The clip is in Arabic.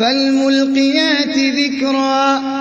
فَالْمُلْقِيَاتِ ذِكْرًا.